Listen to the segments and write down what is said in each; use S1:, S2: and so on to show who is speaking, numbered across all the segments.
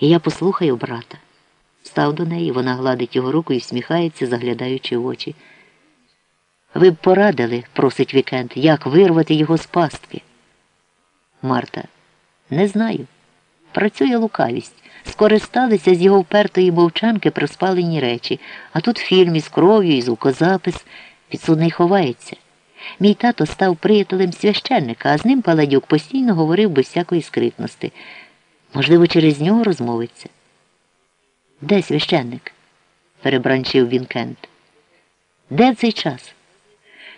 S1: І я послухаю брата. Став до неї, вона гладить його руку і всміхається, заглядаючи в очі. Ви б порадили, просить Вікент, як вирвати його з пастки. Марта, не знаю. Працює лукавість. Скористалися з його впертої мовчанки про спалені речі, а тут фільм із кров'ю, і звукозапис. Підсудний ховається. Мій тато став приятелем священника, а з ним Паладюк постійно говорив без всякої скритності. Можливо, через нього розмовиться. Де священник? перебранчив він Кент. Де в цей час?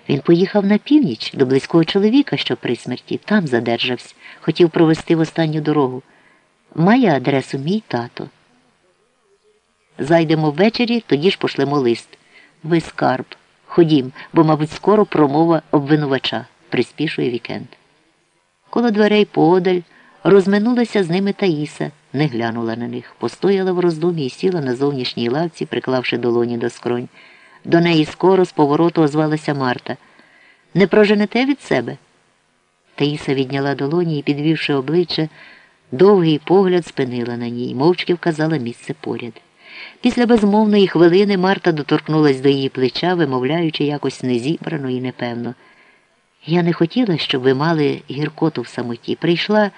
S1: Він поїхав на північ до близького чоловіка, що при смерті, там задержався, хотів провести в останню дорогу. Має адресу мій тато. Зайдемо ввечері, тоді ж пошлемо лист. Ви скарб. Ходім, бо, мабуть, скоро промова обвинувача, приспішує вікенд. Коло дверей подаль розминулася з ними Таїса, не глянула на них, постояла в роздумі і сіла на зовнішній лавці, приклавши долоні до скронь. До неї скоро з повороту озвалася Марта. Не проженете від себе? Таїса відняла долоні і, підвівши обличчя, довгий погляд спинила на ній, мовчки вказала місце поряд. Після безмовної хвилини Марта доторкнулась до її плеча, вимовляючи якось незібрано і непевно. Я не хотіла, щоб ви мали гіркоту в самоті. Прийшла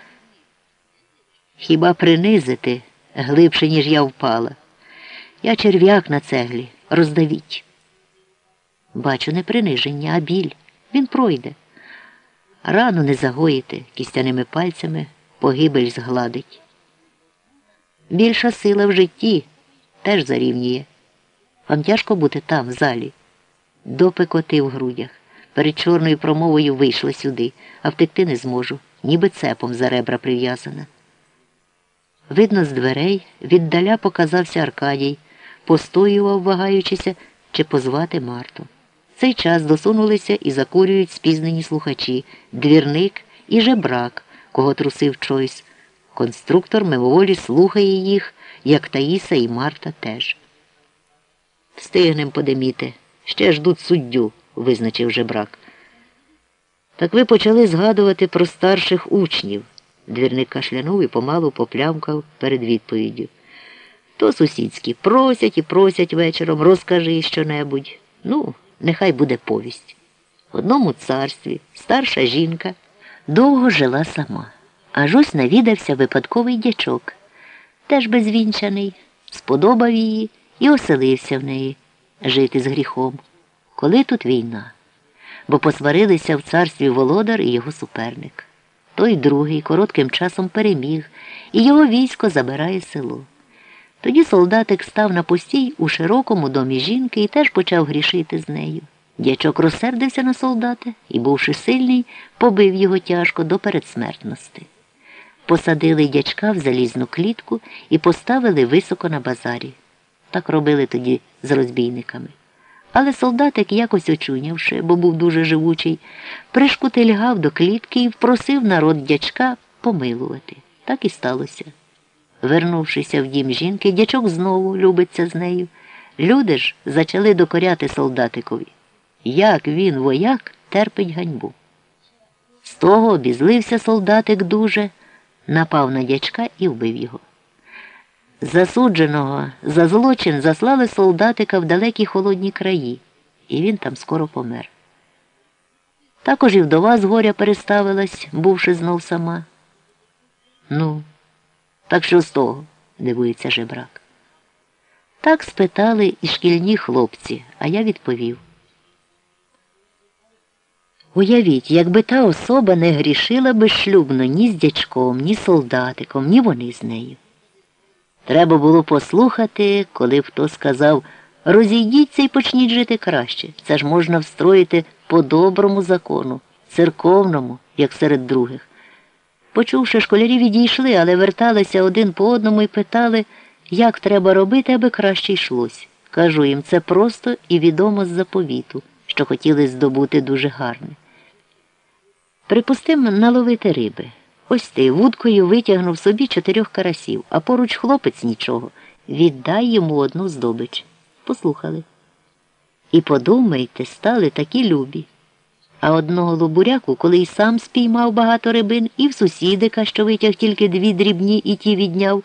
S1: хіба принизити глибше, ніж я впала. Я черв'як на цеглі, роздавіть. Бачу, не приниження, а біль. Він пройде. Рану не загоїти, кістяними пальцями погибель згладить. Більша сила в житті теж зарівнює. Вам тяжко бути там, в залі. Допекоти в грудях. Перед чорною промовою вийшла сюди, а втекти не зможу, ніби цепом за ребра прив'язана. Видно, з дверей віддаля показався Аркадій, постоював, вагаючися, чи позвати Марту. В цей час досунулися і закурюють спізнені слухачі, двірник і жебрак, кого трусив Чойс. Конструктор мимоволі слухає їх, як Таїса і Марта теж. Встигнем подеміти. Ще ждуть суддю, визначив жебрак. Так ви почали згадувати про старших учнів. Двірник кашлянув і помалу поплямкав перед відповіддю. То сусідські просять і просять вечором, розкажи щонебудь. Ну, нехай буде повість. В одному царстві старша жінка довго жила сама, аж ось навідався випадковий дячок, теж безвінчаний, сподобав її і оселився в неї жити з гріхом. Коли тут війна? Бо посварилися в царстві володар і його суперник. Той другий коротким часом переміг, і його військо забирає село. Тоді солдатик став на постій у широкому домі жінки і теж почав грішити з нею. Дячок розсердився на солдата і, бувши сильний, побив його тяжко до передсмертності. Посадили дячка в залізну клітку і поставили високо на базарі. Так робили тоді з розбійниками. Але солдатик, якось очунявши, бо був дуже живучий, пришкутильгав до клітки і впросив народ дячка помилувати. Так і сталося. Вернувшися в дім жінки, дячок знову любиться з нею. Люди ж почали докоряти солдатикові. Як він, вояк, терпить ганьбу. З того обізлився солдатик дуже, напав на дячка і вбив його. Засудженого за злочин заслали солдатика в далекі холодні краї, і він там скоро помер. Також і вдова з горя переставилась, бувши знов сама. Ну, так що з того? дивується жебрак. Так спитали і шкільні хлопці, а я відповів. Уявіть, якби та особа не грішила безшлюбно ні з дячком, ні солдатиком, ні вони з нею. Треба було послухати, коли хто сказав розійдіться і почніть жити краще. Це ж можна встроїти по доброму закону, церковному, як серед других. Почувши, школярі відійшли, але верталися один по одному і питали, як треба робити, аби краще йшлось. Кажу їм, це просто і відомо з заповіту, що хотіли здобути дуже гарне. Припустимо, наловити риби. Ось ти вудкою витягнув собі чотирьох карасів, а поруч хлопець нічого. Віддай йому одну здобич. Послухали. І подумайте, стали такі любі. А одного лобуряку, коли й сам спіймав багато рибин, і в сусідика, що витяг тільки дві дрібні і ті відняв.